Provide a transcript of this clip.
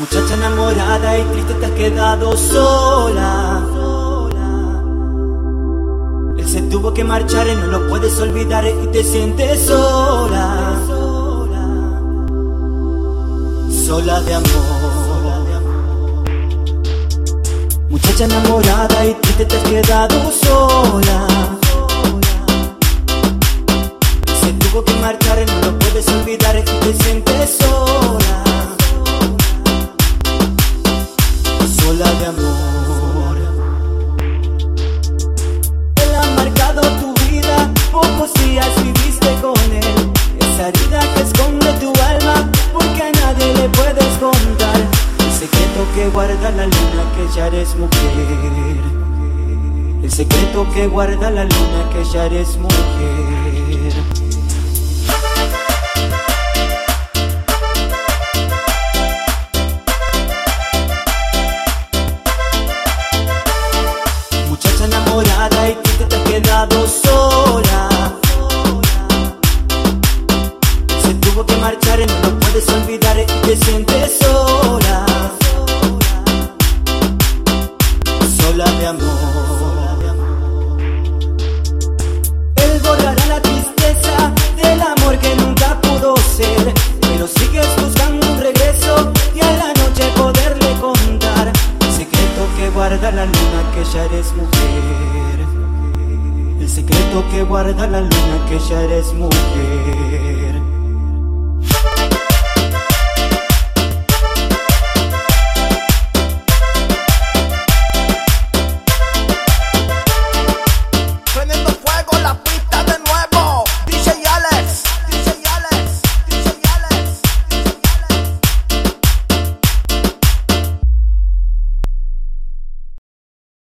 Muchacha enamorada y triste te has quedado sola. Él se tuvo que marchar y no lo puedes olvidar y te sientes sola. Sola de amor. Muchacha enamorada y triste te has quedado sola. Él se tuvo que marchar y no lo puedes olvidar y te amor. Él ha marcado tu vida, pocos días viviste con él. Esa herida que esconde tu alma, porque a nadie le puedes contar. El secreto que guarda la luna, que ya eres mujer. El secreto que guarda la luna, que ya eres mujer. Tuvo que marchar no lo puedes olvidar y te sientes sola. Sola de amor. Él borrará la tristeza del amor que nunca pudo ser. Pero sigues buscando un regreso y a la noche poderle contar el secreto que guarda la luna que ya eres mujer. El secreto que guarda la luna que ya eres mujer.